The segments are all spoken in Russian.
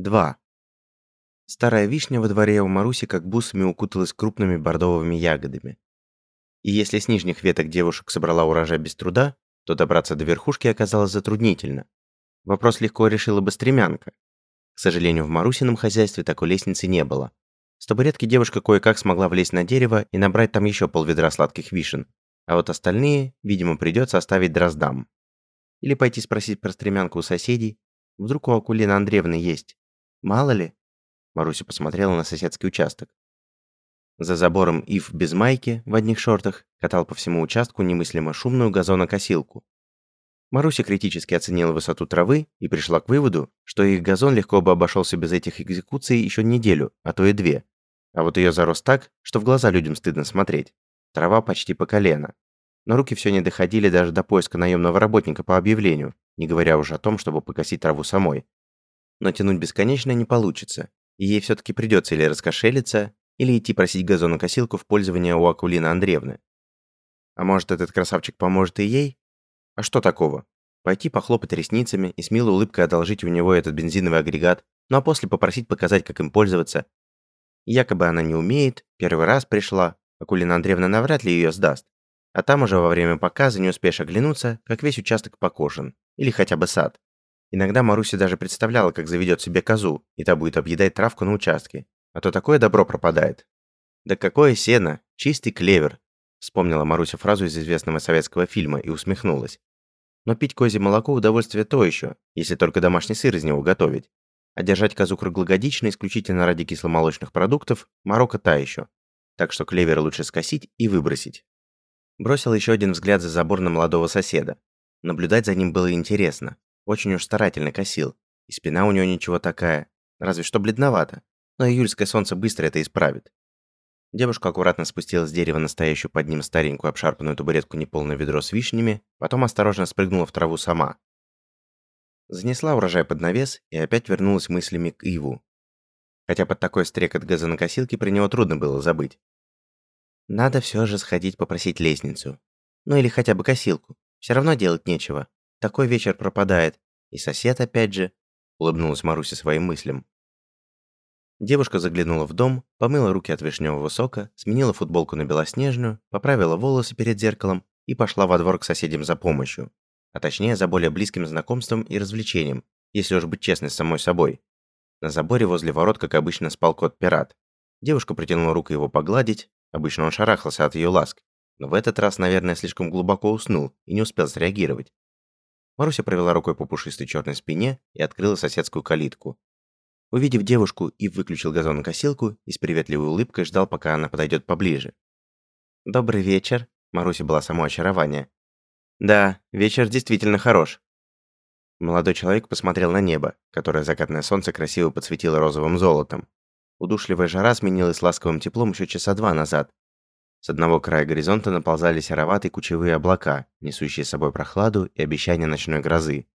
2. Старая вишня во дворе у Маруси как бусами укуталась крупными бордовыми ягодами. И если с нижних веток девушек собрала урожай без труда, то добраться до верхушки оказалось затруднительно. Вопрос легко решила бы стремянка. К сожалению, в Марусином хозяйстве такой лестницы не было. С табуретки девушка кое-как смогла влезть на дерево и набрать там еще полведра сладких вишен, а вот остальные, видимо, придется оставить дроздам. Или пойти спросить про стремянку у соседей. Вдруг у Акулины Андреевны есть. Мало ли. Маруся посмотрела на соседский участок. За забором Ив без майки, в одних шортах, катал по всему участку немыслимо шумную газонокосилку. Маруся критически оценила высоту травы и пришла к выводу, что их газон легко бы обошелся без этих экзекуций еще неделю, а то и две. А вот ее зарос так, что в глаза людям стыдно смотреть. Трава почти по колено. Но руки все не доходили даже до поиска наемного работника по объявлению, не говоря уже о том, чтобы покосить траву самой. Но тянуть бесконечно не получится, и ей все-таки придется или раскошелиться, или идти просить газонокосилку в пользование у Акулины Андреевны. А может, этот красавчик поможет и ей? А что такого? Пойти похлопать ресницами и с милой улыбкой одолжить у него этот бензиновый агрегат, ну а после попросить показать, как им пользоваться. Якобы она не умеет, первый раз пришла, Акулина Андреевна навряд ли ее сдаст. А там уже во время показа не успеешь оглянуться, как весь участок покошен. Или хотя бы сад. Иногда Маруся даже представляла, как заведет себе козу, и та будет объедать травку на участке, а то такое добро пропадает. Да какое сено, чистый клевер, вспомнила Маруся фразу из известного советского фильма и усмехнулась. Но пить козье молоко удовольствие то еще, если только домашний сыр из него готовить. А держать козу круглогодично исключительно ради кисломолочных продуктов – морока та еще. Так что клевер лучше скосить и выбросить. Бросил еще один взгляд за забор на молодого соседа. Наблюдать за ним было интересно. Очень уж старательно косил. И спина у него ничего такая. Разве что бледновато но июльское солнце быстро это исправит. Девушка аккуратно спустила с дерева настоящую под ним старенькую обшарпанную табуретку неполное ведро с вишнями, потом осторожно спрыгнула в траву сама. Занесла урожай под навес и опять вернулась мыслями к Иву. Хотя под такой стрекот газонокосилки при него трудно было забыть. Надо все же сходить попросить лестницу. Ну или хотя бы косилку. Все равно делать нечего. Такой вечер пропадает. И сосед опять же. Улыбнулась Маруся своим мыслям. Девушка заглянула в дом, помыла руки от вишневого сока, сменила футболку на белоснежную, поправила волосы перед зеркалом и пошла во двор к соседям за помощью. А точнее, за более близким знакомством и развлечением, если уж быть честной с самой собой. На заборе возле ворот, как обычно, спал кот-пират. Девушка протянула руку его погладить, обычно он шарахался от ее ласк, но в этот раз, наверное, слишком глубоко уснул и не успел среагировать. Маруся провела рукой по пушистой черной спине и открыла соседскую калитку. Увидев девушку, и выключил газонокосилку и с приветливой улыбкой ждал, пока она подойдет поближе. «Добрый вечер», — Маруся была само очарование. «Да, вечер действительно хорош». Молодой человек посмотрел на небо, которое закатное солнце красиво подсветило розовым золотом. Удушливая жара сменилась ласковым теплом еще часа два назад. С одного края горизонта наползали сероватые кучевые облака, несущие с собой прохладу и обещание ночной грозы.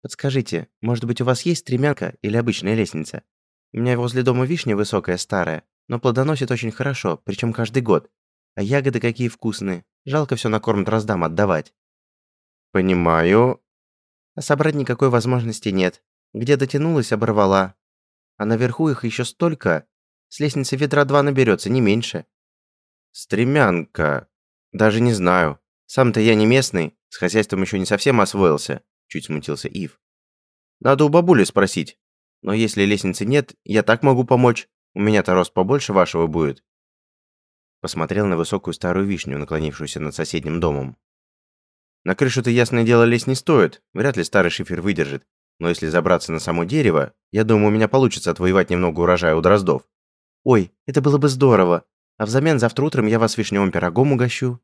Подскажите, может быть, у вас есть стремянка или обычная лестница? У меня возле дома вишня высокая, старая, но плодоносит очень хорошо, причем каждый год. А ягоды какие вкусные. Жалко все на корм дроздам отдавать. Понимаю. А собрать никакой возможности нет. Где дотянулась, оборвала. А наверху их еще столько. С лестницы ведра два наберется, не меньше. Стремянка. Даже не знаю. Сам-то я не местный, с хозяйством еще не совсем освоился. Чуть смутился Ив. Надо у бабули спросить. Но если лестницы нет, я так могу помочь. У меня-то рост побольше вашего будет. Посмотрел на высокую старую вишню, наклонившуюся над соседним домом. На крышу-то, ясное дело, лезть не стоит. Вряд ли старый шифер выдержит. Но если забраться на само дерево, я думаю, у меня получится отвоевать немного урожая у дроздов. Ой, это было бы здорово. А взамен завтра утром я вас вишневым пирогом угощу.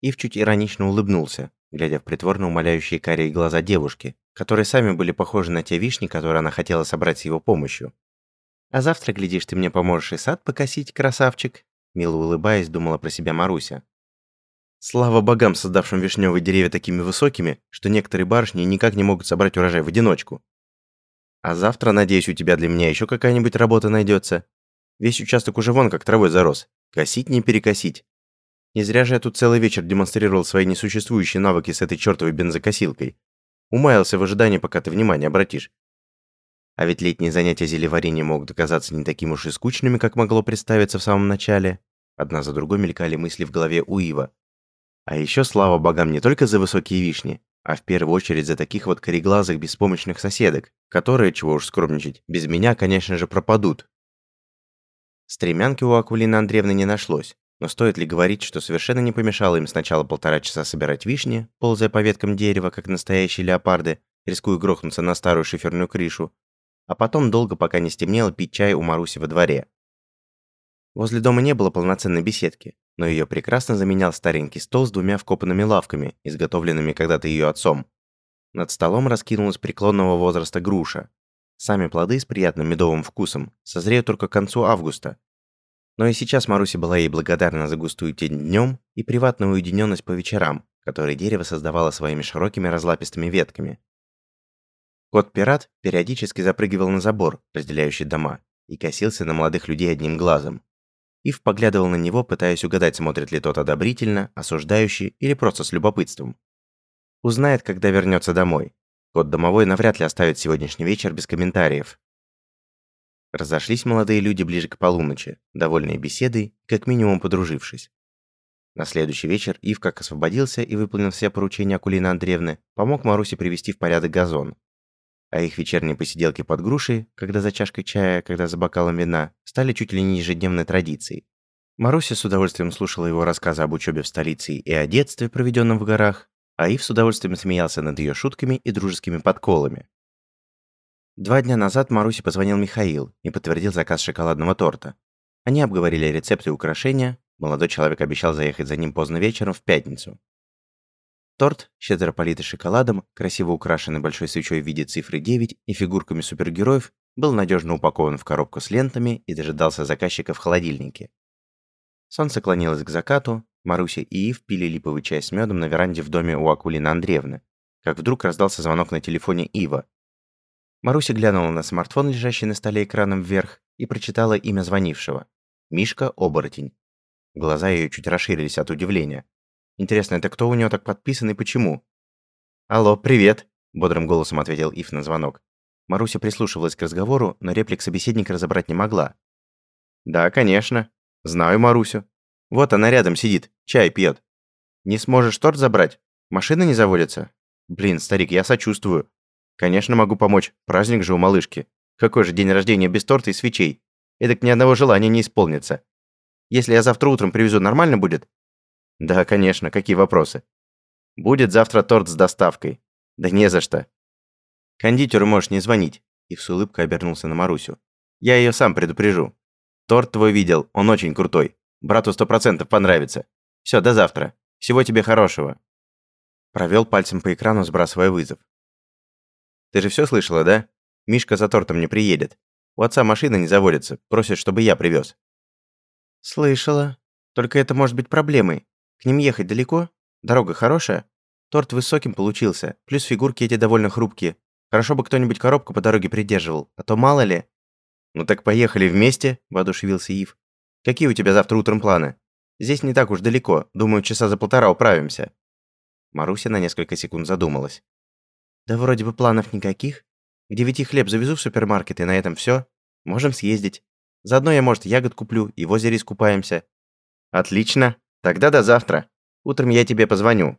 Ив чуть иронично улыбнулся глядя в притворно умоляющие карие глаза девушки, которые сами были похожи на те вишни, которые она хотела собрать с его помощью. «А завтра, глядишь, ты мне поможешь и сад покосить, красавчик», мило улыбаясь, думала про себя Маруся. Слава богам, создавшим вишневые деревья такими высокими, что некоторые барышни никак не могут собрать урожай в одиночку. А завтра, надеюсь, у тебя для меня еще какая-нибудь работа найдется. Весь участок уже вон как травой зарос. Косить не перекосить. Не зря же я тут целый вечер демонстрировал свои несуществующие навыки с этой чертовой бензокосилкой. Умаялся в ожидании, пока ты внимание обратишь. А ведь летние занятия зелеварением могут оказаться не такими уж и скучными, как могло представиться в самом начале. Одна за другой мелькали мысли в голове у Ива. А еще слава богам не только за высокие вишни, а в первую очередь за таких вот кореглазых беспомощных соседок, которые, чего уж скромничать, без меня, конечно же, пропадут. Стремянки у Акулины Андреевны не нашлось, но стоит ли говорить, что совершенно не помешало им сначала полтора часа собирать вишни, ползая по веткам дерева, как настоящие леопарды, рискуя грохнуться на старую шиферную крышу, а потом долго, пока не стемнело, пить чай у Маруси во дворе. Возле дома не было полноценной беседки, но ее прекрасно заменял старенький стол с двумя вкопанными лавками, изготовленными когда-то ее отцом. Над столом раскинулась преклонного возраста груша. Сами плоды с приятным медовым вкусом созреют только к концу августа. Но и сейчас Маруся была ей благодарна за густую тень днем и приватную уединенность по вечерам, которые дерево создавало своими широкими разлапистыми ветками. Кот-пират периодически запрыгивал на забор, разделяющий дома, и косился на молодых людей одним глазом. Ив поглядывал на него, пытаясь угадать, смотрит ли тот одобрительно, осуждающий или просто с любопытством. Узнает, когда вернется домой. Кот домовой навряд ли оставит сегодняшний вечер без комментариев. Разошлись молодые люди ближе к полуночи, довольные беседой, как минимум подружившись. На следующий вечер Ив, как освободился и выполнил все поручения Акулины Андреевны, помог Марусе привести в порядок газон, а их вечерние посиделки под грушей, когда за чашкой чая, когда за бокалом вина, стали чуть ли не ежедневной традицией. Маруся с удовольствием слушала его рассказы об учебе в столице и о детстве, проведенном в горах, а Ив с удовольствием смеялся над ее шутками и дружескими подколами. Два дня назад Марусе позвонил Михаил и подтвердил заказ шоколадного торта. Они обговорили рецепты и украшения, молодой человек обещал заехать за ним поздно вечером в пятницу. Торт, щедро политый шоколадом, красиво украшенный большой свечой в виде цифры 9 и фигурками супергероев, был надежно упакован в коробку с лентами и дожидался заказчика в холодильнике. Солнце клонилось к закату, Маруся и Ив пили липовый чай с медом на веранде в доме у Акулины Андреевны, как вдруг раздался звонок на телефоне Ива. Маруся глянула на смартфон, лежащий на столе экраном вверх, и прочитала имя звонившего. Мишка Оборотень. Глаза ее чуть расширились от удивления. Интересно, это кто у него так подписан и почему? «Алло, привет!» – бодрым голосом ответил Ив на звонок. Маруся прислушивалась к разговору, но реплик собеседника разобрать не могла. «Да, конечно. Знаю Марусю. Вот она рядом сидит, чай пьет. Не сможешь торт забрать? Машина не заводится? Блин, старик, я сочувствую. Конечно, могу помочь. Праздник же у малышки. Какой же день рождения без торта и свечей? Эдак ни одного желания не исполнится. Если я завтра утром привезу, нормально будет? Да, конечно, какие вопросы? Будет завтра торт с доставкой. Да не за что. Кондитеру можешь не звонить. И с улыбкой обернулся на Марусю. Я ее сам предупрежу. Торт твой видел, он очень крутой. Брату сто процентов понравится. Все, до завтра. Всего тебе хорошего. Провел пальцем по экрану, сбрасывая вызов. Ты же все слышала, да? Мишка за тортом не приедет. У отца машина не заводится, просит, чтобы я привез. Слышала. Только это может быть проблемой. К ним ехать далеко? Дорога хорошая? Торт высоким получился, плюс фигурки эти довольно хрупкие. Хорошо бы кто-нибудь коробку по дороге придерживал, а то мало ли. Ну так поехали вместе, воодушевился Ив. Какие у тебя завтра утром планы? Здесь не так уж далеко, думаю, часа за полтора управимся. Маруся на несколько секунд задумалась. Да вроде бы планов никаких. К девяти хлеб завезу в супермаркет, и на этом все. Можем съездить. Заодно я, может, ягод куплю и в озере искупаемся. Отлично. Тогда до завтра. Утром я тебе позвоню.